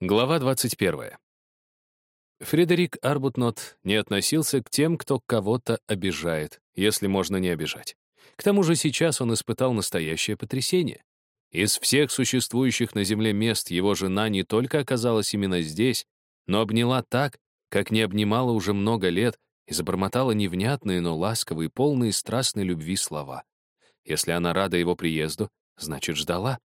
Глава 21. Фредерик Арбутнот не относился к тем, кто кого-то обижает, если можно не обижать. К тому же сейчас он испытал настоящее потрясение. Из всех существующих на Земле мест его жена не только оказалась именно здесь, но обняла так, как не обнимала уже много лет, и забормотала невнятные, но ласковые, полные страстной любви слова. Если она рада его приезду, значит, ждала.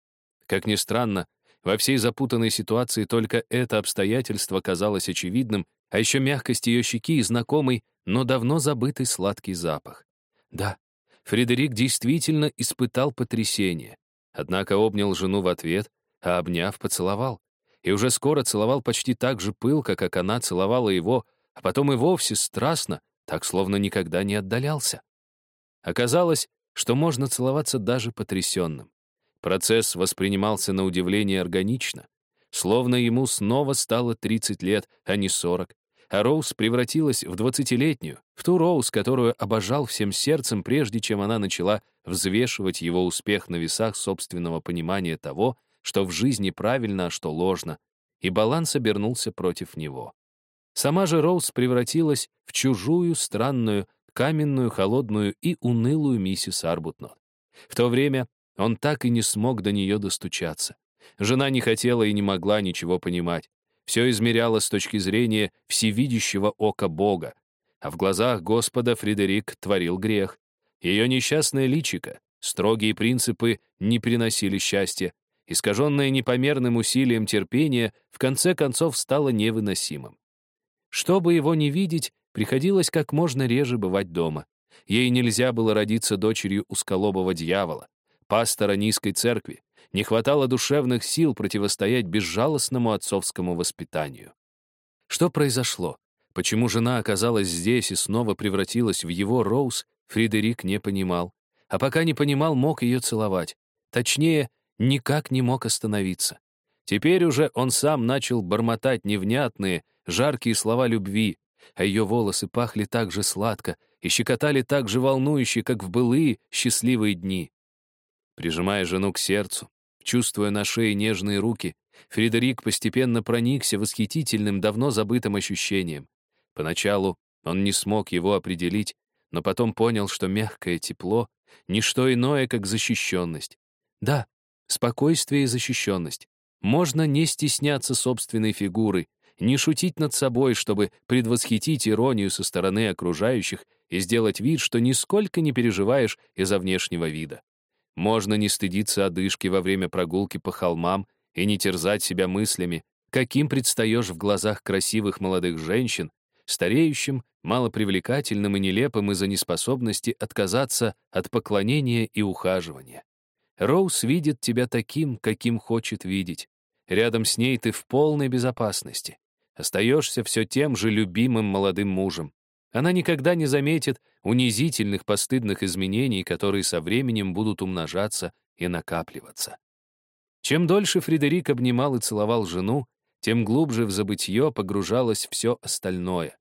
Как ни странно, во всей запутанной ситуации только это обстоятельство казалось очевидным, а еще мягкость ее щеки и знакомый, но давно забытый сладкий запах. Да, Фредерик действительно испытал потрясение, однако обнял жену в ответ, а обняв, поцеловал. И уже скоро целовал почти так же пылко, как она целовала его, а потом и вовсе страстно, так словно никогда не отдалялся. Оказалось, что можно целоваться даже потрясенным. Процесс воспринимался на удивление органично, словно ему снова стало 30 лет, а не 40, а Роуз превратилась в двадцатилетнюю, в ту Роуз, которую обожал всем сердцем, прежде чем она начала взвешивать его успех на весах собственного понимания того, что в жизни правильно, а что ложно, и баланс обернулся против него. Сама же Роуз превратилась в чужую, странную, каменную, холодную и унылую миссис Арбутнот. В то время он так и не смог до нее достучаться. Жена не хотела и не могла ничего понимать. Все измеряло с точки зрения всевидящего ока Бога. А в глазах Господа Фредерик творил грех. Ее несчастное личико, строгие принципы не приносили счастья, искаженное непомерным усилием терпения, в конце концов стало невыносимым. Чтобы его не видеть, приходилось как можно реже бывать дома. Ей нельзя было родиться дочерью усколобого дьявола пастора низкой церкви, не хватало душевных сил противостоять безжалостному отцовскому воспитанию. Что произошло? Почему жена оказалась здесь и снова превратилась в его Роуз, Фредерик не понимал. А пока не понимал, мог ее целовать. Точнее, никак не мог остановиться. Теперь уже он сам начал бормотать невнятные, жаркие слова любви, а ее волосы пахли так же сладко и щекотали так же волнующе, как в былые счастливые дни. Прижимая жену к сердцу, чувствуя на шее нежные руки, Фредерик постепенно проникся восхитительным, давно забытым ощущением. Поначалу он не смог его определить, но потом понял, что мягкое тепло — ничто иное, как защищенность. Да, спокойствие и защищенность. Можно не стесняться собственной фигуры, не шутить над собой, чтобы предвосхитить иронию со стороны окружающих и сделать вид, что нисколько не переживаешь из-за внешнего вида. Можно не стыдиться одышки во время прогулки по холмам и не терзать себя мыслями, каким предстаешь в глазах красивых молодых женщин, стареющим, малопривлекательным и нелепым из-за неспособности отказаться от поклонения и ухаживания. Роуз видит тебя таким, каким хочет видеть. Рядом с ней ты в полной безопасности. Остаешься все тем же любимым молодым мужем. Она никогда не заметит унизительных постыдных изменений, которые со временем будут умножаться и накапливаться. Чем дольше Фредерик обнимал и целовал жену, тем глубже в забытье погружалось все остальное.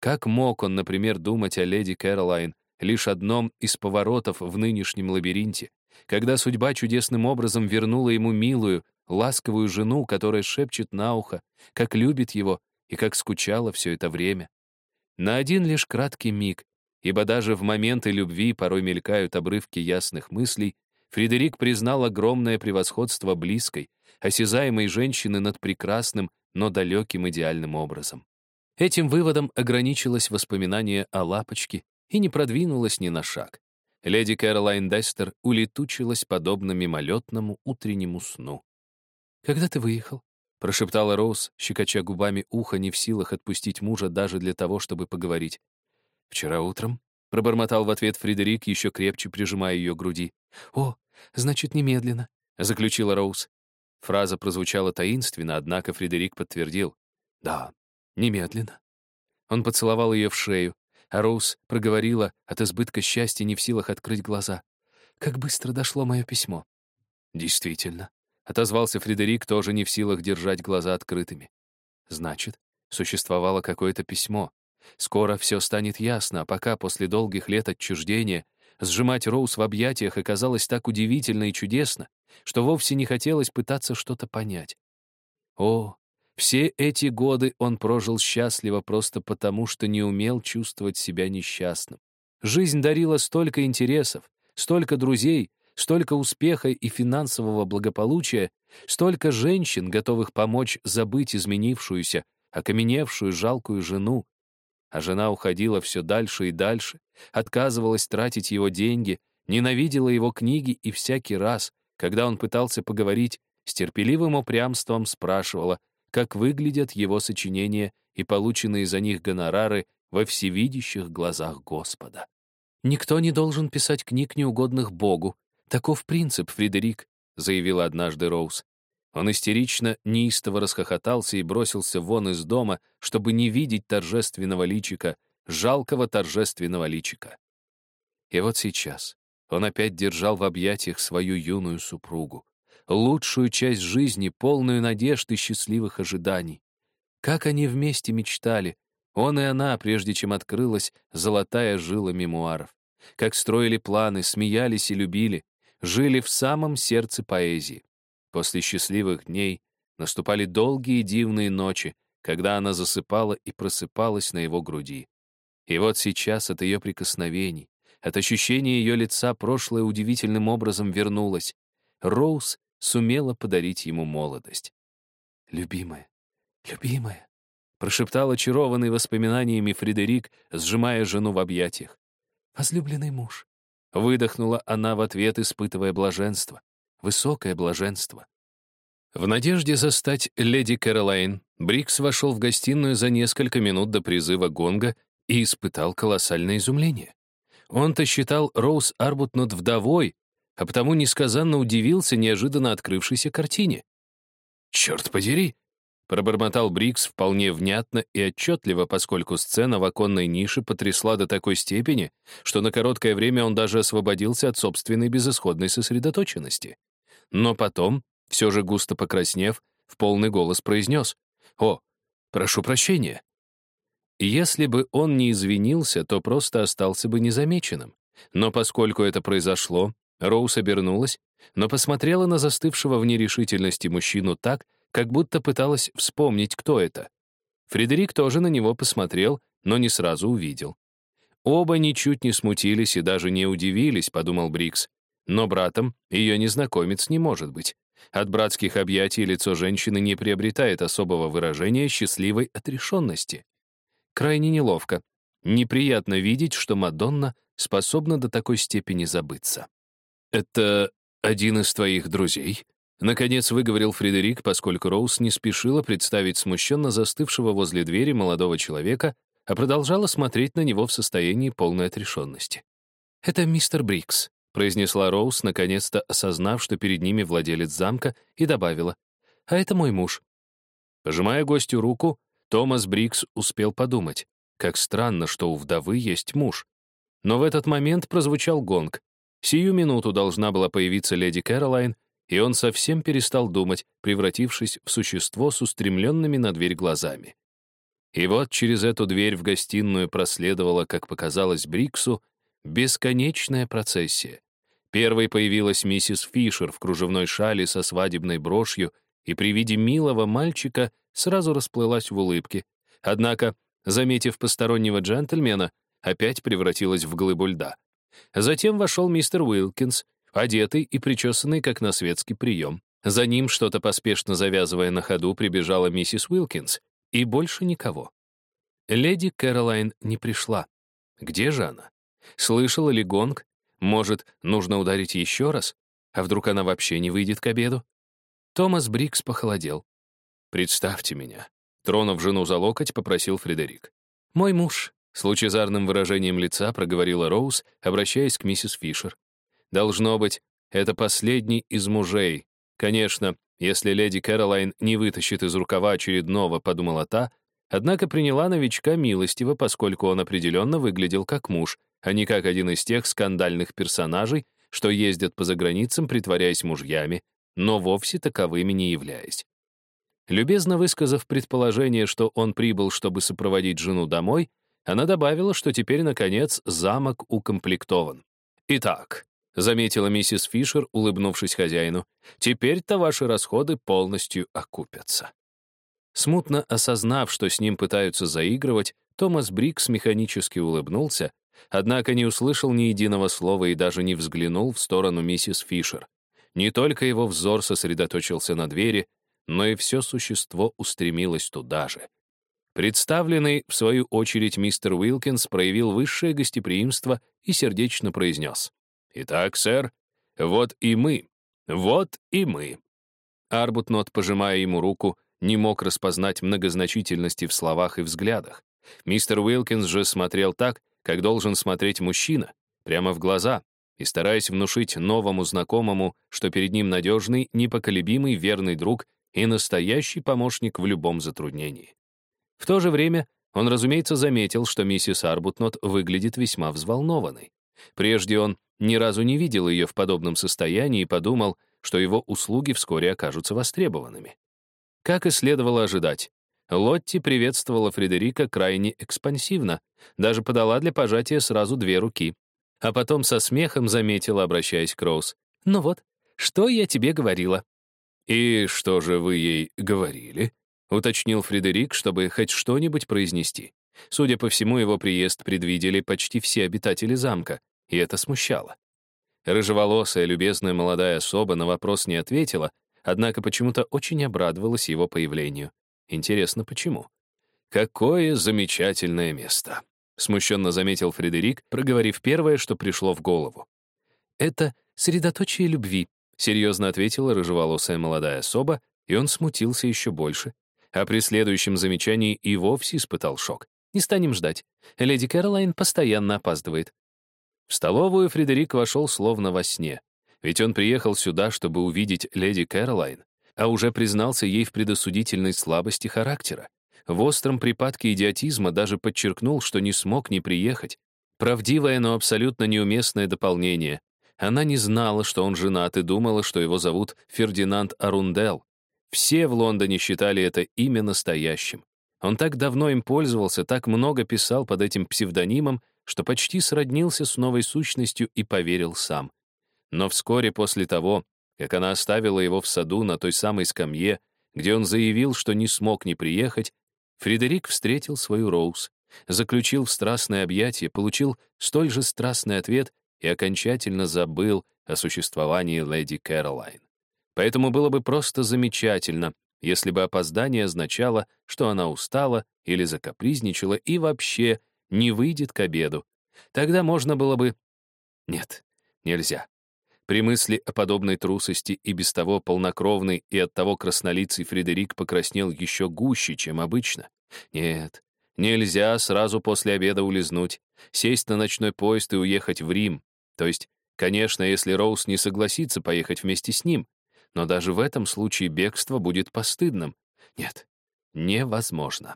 Как мог он, например, думать о леди Кэролайн, лишь одном из поворотов в нынешнем лабиринте, когда судьба чудесным образом вернула ему милую, ласковую жену, которая шепчет на ухо, как любит его и как скучала все это время. На один лишь краткий миг, ибо даже в моменты любви порой мелькают обрывки ясных мыслей, Фредерик признал огромное превосходство близкой, осязаемой женщины над прекрасным, но далеким идеальным образом. Этим выводом ограничилось воспоминание о лапочке и не продвинулось ни на шаг. Леди Кэролайн Дестер улетучилась подобно мимолетному утреннему сну. «Когда ты выехал?» — прошептала Роуз, щекоча губами ухо, не в силах отпустить мужа даже для того, чтобы поговорить. «Вчера утром?» — пробормотал в ответ Фредерик, еще крепче прижимая ее к груди. «О, значит, немедленно», — заключила Роуз. Фраза прозвучала таинственно, однако Фредерик подтвердил. «Да, немедленно». Он поцеловал ее в шею, а Роуз проговорила от избытка счастья не в силах открыть глаза. «Как быстро дошло мое письмо». «Действительно», Отозвался Фредерик, тоже не в силах держать глаза открытыми. Значит, существовало какое-то письмо. Скоро все станет ясно, а пока, после долгих лет отчуждения, сжимать Роуз в объятиях оказалось так удивительно и чудесно, что вовсе не хотелось пытаться что-то понять. О, Все эти годы он прожил счастливо просто потому, что не умел чувствовать себя несчастным. Жизнь дарила столько интересов, столько друзей, столько успеха и финансового благополучия, столько женщин, готовых помочь забыть изменившуюся, окаменевшую жалкую жену. А жена уходила все дальше и дальше, отказывалась тратить его деньги, ненавидела его книги и всякий раз, когда он пытался поговорить, с терпеливым упрямством спрашивала, как выглядят его сочинения и полученные за них гонорары во всевидящих глазах Господа. «Никто не должен писать книг, неугодных Богу. Таков принцип, Фредерик», — заявила однажды Роуз. Он истерично, неистово расхохотался и бросился вон из дома, чтобы не видеть торжественного личика, жалкого торжественного личика. И вот сейчас он опять держал в объятиях свою юную супругу, лучшую часть жизни, полную надежд и счастливых ожиданий. Как они вместе мечтали, он и она, прежде чем открылась золотая жила мемуаров. Как строили планы, смеялись и любили, жили в самом сердце поэзии. После счастливых дней наступали долгие дивные ночи, когда она засыпала и просыпалась на его груди. И вот сейчас от ее прикосновений, от ощущения ее лица прошлое удивительным образом вернулось. Роуз сумела подарить ему молодость. «Любимая, любимая», — прошептал очарованный воспоминаниями Фредерик, сжимая жену в объятиях. «Возлюбленный муж», — выдохнула она в ответ, испытывая блаженство, высокое блаженство. В надежде застать леди Кэролайн, Брикс вошел в гостиную за несколько минут до призыва гонга и испытал колоссальное изумление. Он-то считал Роуз Арбутнот вдовой, а потому несказанно удивился неожиданно открывшейся картине. «Черт подери!» — пробормотал Брикс вполне внятно и отчетливо, поскольку сцена в оконной нише потрясла до такой степени, что на короткое время он даже освободился от собственной безысходной сосредоточенности. Но потом, все же густо покраснев, в полный голос произнес «О, прошу прощения». Если бы он не извинился, то просто остался бы незамеченным. Но поскольку это произошло, Роуз обернулась, но посмотрела на застывшего в нерешительности мужчину так, как будто пыталась вспомнить, кто это. Фредерик тоже на него посмотрел, но не сразу увидел. Оба ничуть не смутились и даже не удивились, подумал Брикс. Но братом ее незнакомец не может быть. От братских объятий лицо женщины не приобретает особого выражения счастливой отрешенности. Крайне неловко. Неприятно видеть, что Мадонна способна до такой степени забыться. «Это один из твоих друзей?» Наконец выговорил Фредерик, поскольку Роуз не спешила представить смущенно застывшего возле двери молодого человека, а продолжала смотреть на него в состоянии полной отрешенности. «Это мистер Брикс», — произнесла Роуз, наконец-то осознав, что перед ними владелец замка, и добавила. «А это мой муж». Пожимая гостю руку, Томас Брикс успел подумать, как странно, что у вдовы есть муж. Но в этот момент прозвучал гонг. Сию минуту должна была появиться леди Кэролайн, и он совсем перестал думать, превратившись в существо с устремленными на дверь глазами. И вот через эту дверь в гостиную проследовала, как показалось Бриксу, бесконечная процессия. Первой появилась миссис Фишер в кружевной шале со свадебной брошью и при виде милого мальчика сразу расплылась в улыбке. Однако, заметив постороннего джентльмена, опять превратилась в глыбу льда. Затем вошел мистер Уилкинс, одетый и причесанный, как на светский прием. За ним, что-то поспешно завязывая на ходу, прибежала миссис Уилкинс, и больше никого. Леди Кэролайн не пришла. Где же она? Слышала ли гонг? Может, нужно ударить еще раз? А вдруг она вообще не выйдет к обеду? Томас Брикс похолодел. «Представьте меня», — тронув жену за локоть, попросил Фредерик. «Мой муж», — с лучезарным выражением лица проговорила Роуз, обращаясь к миссис Фишер. «Должно быть, это последний из мужей. Конечно, если леди Кэролайн не вытащит из рукава очередного, подумала та, однако приняла новичка милостиво, поскольку он определенно выглядел как муж, а не как один из тех скандальных персонажей, что ездят по заграницам, притворяясь мужьями, но вовсе таковыми не являясь. Любезно высказав предположение, что он прибыл, чтобы сопроводить жену домой, она добавила, что теперь, наконец, замок укомплектован. «Итак», — заметила миссис Фишер, улыбнувшись хозяину, «теперь-то ваши расходы полностью окупятся». Смутно осознав, что с ним пытаются заигрывать, Томас Брикс механически улыбнулся, однако не услышал ни единого слова и даже не взглянул в сторону миссис Фишер. Не только его взор сосредоточился на двери, но и все существо устремилось туда же. Представленный, в свою очередь, мистер Уилкинс проявил высшее гостеприимство и сердечно произнес. «Итак, сэр, вот и мы, вот и мы». Арбутнот, пожимая ему руку, не мог распознать многозначительности в словах и взглядах. Мистер Уилкинс же смотрел так, как должен смотреть мужчина, прямо в глаза, и стараясь внушить новому знакомому, что перед ним надежный, непоколебимый, верный друг и настоящий помощник в любом затруднении. В то же время он, разумеется, заметил, что миссис Арбутнот выглядит весьма взволнованной. Прежде он ни разу не видел ее в подобном состоянии и подумал, что его услуги вскоре окажутся востребованными. Как и следовало ожидать, Лотти приветствовала Фредерика крайне экспансивно, даже подала для пожатия сразу две руки. А потом со смехом заметила, обращаясь к Роуз. «Ну вот, что я тебе говорила?» «И что же вы ей говорили?» — уточнил Фредерик, чтобы хоть что-нибудь произнести. Судя по всему, его приезд предвидели почти все обитатели замка, и это смущало. Рыжеволосая, любезная молодая особа на вопрос не ответила, однако почему-то очень обрадовалась его появлению. Интересно, почему? «Какое замечательное место!» — смущенно заметил Фредерик, проговорив первое, что пришло в голову. «Это средоточие любви», — серьезно ответила рыжеволосая молодая особа, и он смутился еще больше, а при следующем замечании и вовсе испытал шок. Не станем ждать. Леди Кэролайн постоянно опаздывает. В столовую Фредерик вошел словно во сне. Ведь он приехал сюда, чтобы увидеть леди Кэролайн, а уже признался ей в предосудительной слабости характера. В остром припадке идиотизма даже подчеркнул, что не смог не приехать. Правдивое, но абсолютно неуместное дополнение. Она не знала, что он женат, и думала, что его зовут Фердинанд Арундел. Все в Лондоне считали это имя настоящим. Он так давно им пользовался, так много писал под этим псевдонимом, что почти сроднился с новой сущностью и поверил сам. Но вскоре после того, как она оставила его в саду на той самой скамье, где он заявил, что не смог не приехать, Фредерик встретил свою Роуз, заключил в страстное объятие, получил столь же страстный ответ и окончательно забыл о существовании леди Кэролайн. Поэтому было бы просто замечательно, если бы опоздание означало, что она устала или закапризничала и вообще не выйдет к обеду. Тогда можно было бы... Нет, нельзя. При мысли о подобной трусости и без того полнокровный и оттого краснолицый Фредерик покраснел еще гуще, чем обычно. Нет, нельзя сразу после обеда улизнуть, сесть на ночной поезд и уехать в Рим. То есть, конечно, если Роуз не согласится поехать вместе с ним, но даже в этом случае бегство будет постыдным. Нет, невозможно.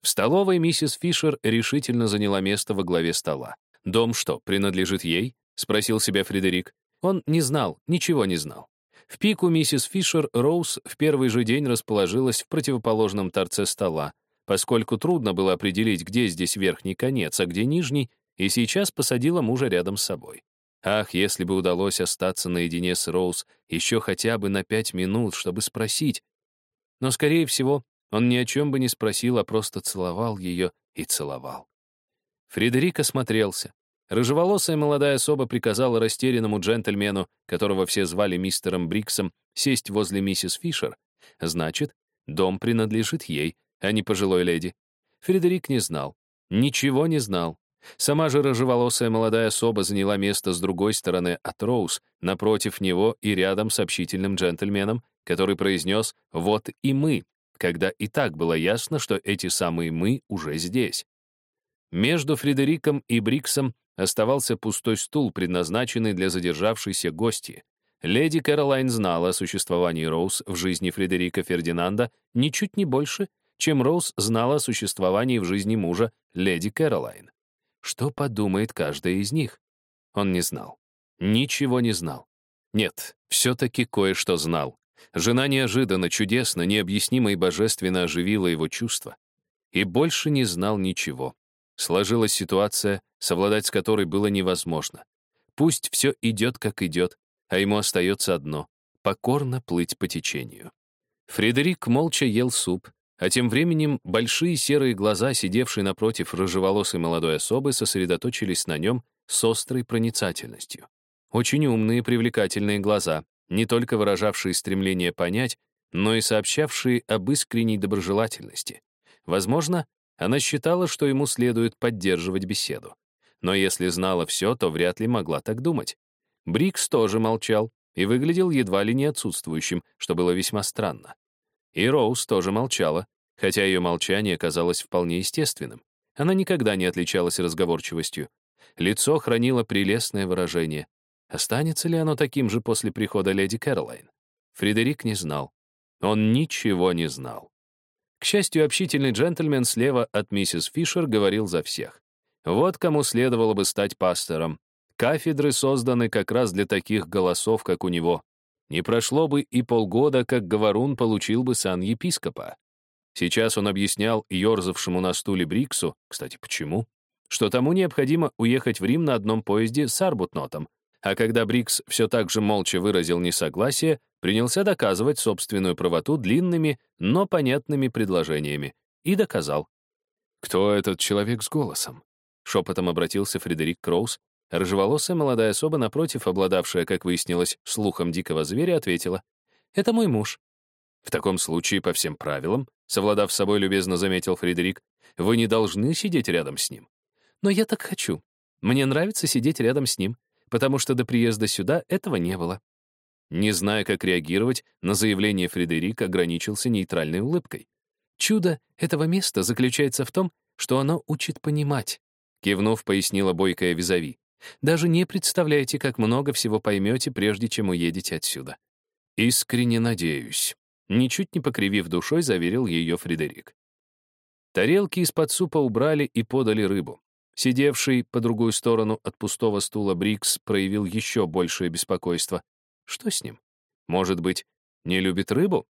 В столовой миссис Фишер решительно заняла место во главе стола. «Дом что, принадлежит ей?» — спросил себя Фредерик. Он не знал, ничего не знал. В пику миссис Фишер Роуз в первый же день расположилась в противоположном торце стола, поскольку трудно было определить, где здесь верхний конец, а где нижний, и сейчас посадила мужа рядом с собой. Ах, если бы удалось остаться наедине с Роуз еще хотя бы на пять минут, чтобы спросить. Но, скорее всего, он ни о чем бы не спросил, а просто целовал ее и целовал. Фредерик осмотрелся. Рыжеволосая молодая особа приказала растерянному джентльмену, которого все звали мистером Бриксом, сесть возле миссис Фишер. Значит, дом принадлежит ей, а не пожилой леди. Фредерик не знал. Ничего не знал. Сама же рыжеволосая молодая особа заняла место с другой стороны от Роуз, напротив него и рядом с общительным джентльменом, который произнес «Вот и мы», когда и так было ясно, что эти самые «мы» уже здесь. Между Фредериком и Бриксом оставался пустой стул, предназначенный для задержавшейся гости. Леди Кэролайн знала о существовании Роуз в жизни Фредерика Фердинанда ничуть не больше, чем Роуз знала о существовании в жизни мужа леди Кэролайн. Что подумает каждая из них? Он не знал. Ничего не знал. Нет, все-таки кое-что знал. Жена неожиданно, чудесно, необъяснимо и божественно оживила его чувства. И больше не знал ничего. Сложилась ситуация, совладать с которой было невозможно. Пусть все идет, как идет, а ему остается одно — покорно плыть по течению. Фредерик молча ел суп, А тем временем большие серые глаза, сидевшие напротив рыжеволосой молодой особы, сосредоточились на нем с острой проницательностью. Очень умные, привлекательные глаза, не только выражавшие стремление понять, но и сообщавшие об искренней доброжелательности. Возможно, она считала, что ему следует поддерживать беседу. Но если знала все, то вряд ли могла так думать. Брикс тоже молчал и выглядел едва ли не отсутствующим, что было весьма странно. И Роуз тоже молчала, хотя ее молчание казалось вполне естественным. Она никогда не отличалась разговорчивостью. Лицо хранило прелестное выражение. Останется ли оно таким же после прихода леди Кэролайн? Фредерик не знал. Он ничего не знал. К счастью, общительный джентльмен слева от миссис Фишер говорил за всех. Вот кому следовало бы стать пастором. Кафедры созданы как раз для таких голосов, как у него. Не прошло бы и полгода, как Говорун получил бы сан епископа. Сейчас он объяснял ерзавшему на стуле Бриксу, кстати, почему, что тому необходимо уехать в Рим на одном поезде с Арбутнотом, а когда Брикс все так же молча выразил несогласие, принялся доказывать собственную правоту длинными, но понятными предложениями. И доказал. «Кто этот человек с голосом?» Шепотом обратился Фредерик Кроуз, Рыжеволосая молодая особа, напротив, обладавшая, как выяснилось, слухом дикого зверя, ответила, «Это мой муж». «В таком случае, по всем правилам, совладав с собой, любезно заметил Фредерик, «вы не должны сидеть рядом с ним». «Но я так хочу. Мне нравится сидеть рядом с ним, потому что до приезда сюда этого не было». Не зная, как реагировать, на заявление Фредерика ограничился нейтральной улыбкой. «Чудо этого места заключается в том, что оно учит понимать», кивнув, пояснила бойкая Визави. Даже не представляете, как много всего поймете, прежде чем уедете отсюда. Искренне надеюсь. Ничуть не покривив душой, заверил ее Фредерик. Тарелки из-под супа убрали и подали рыбу. Сидевший по другую сторону от пустого стула Брикс проявил еще большее беспокойство. Что с ним? Может быть, не любит рыбу?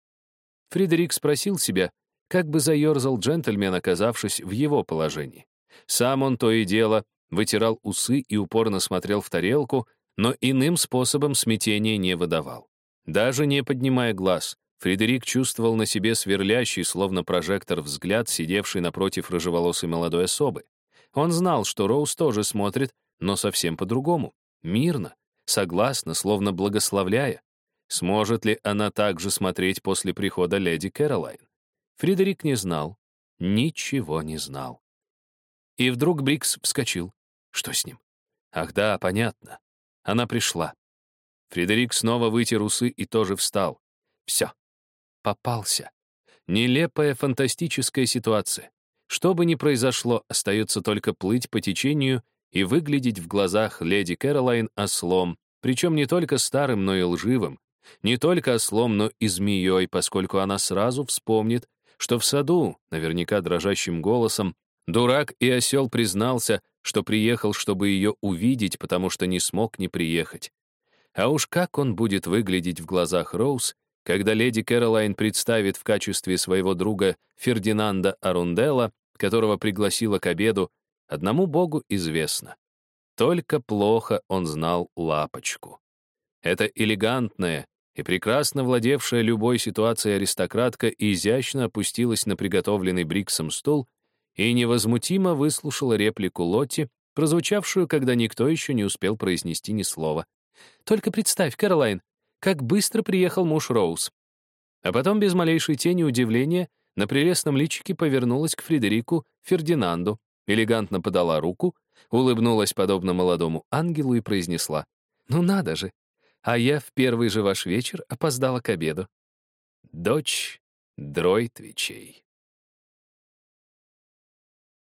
Фредерик спросил себя, как бы заерзал джентльмен, оказавшись в его положении. Сам он то и дело вытирал усы и упорно смотрел в тарелку, но иным способом смятения не выдавал. Даже не поднимая глаз, Фредерик чувствовал на себе сверлящий, словно прожектор, взгляд, сидевший напротив рыжеволосой молодой особы. Он знал, что Роуз тоже смотрит, но совсем по-другому, мирно, согласно, словно благословляя. Сможет ли она также смотреть после прихода леди Кэролайн? Фредерик не знал, ничего не знал. И вдруг Брикс вскочил. Что с ним? Ах да, понятно. Она пришла. Фредерик снова вытер усы и тоже встал. Все. Попался. Нелепая фантастическая ситуация. Что бы ни произошло, остается только плыть по течению и выглядеть в глазах леди Кэролайн ослом, причем не только старым, но и лживым, не только ослом, но и змеей, поскольку она сразу вспомнит, что в саду, наверняка дрожащим голосом, дурак и осел признался, что приехал, чтобы ее увидеть, потому что не смог не приехать. А уж как он будет выглядеть в глазах Роуз, когда леди Кэролайн представит в качестве своего друга Фердинанда Арунделла, которого пригласила к обеду, одному богу известно. Только плохо он знал лапочку. Эта элегантная и прекрасно владевшая любой ситуацией аристократка изящно опустилась на приготовленный Бриксом стул и невозмутимо выслушала реплику Лотти, прозвучавшую, когда никто еще не успел произнести ни слова. «Только представь, Кэролайн, как быстро приехал муж Роуз». А потом, без малейшей тени удивления, на прелестном личике повернулась к Фредерику Фердинанду, элегантно подала руку, улыбнулась подобно молодому ангелу и произнесла «Ну надо же! А я в первый же ваш вечер опоздала к обеду». Дочь Дройтвичей.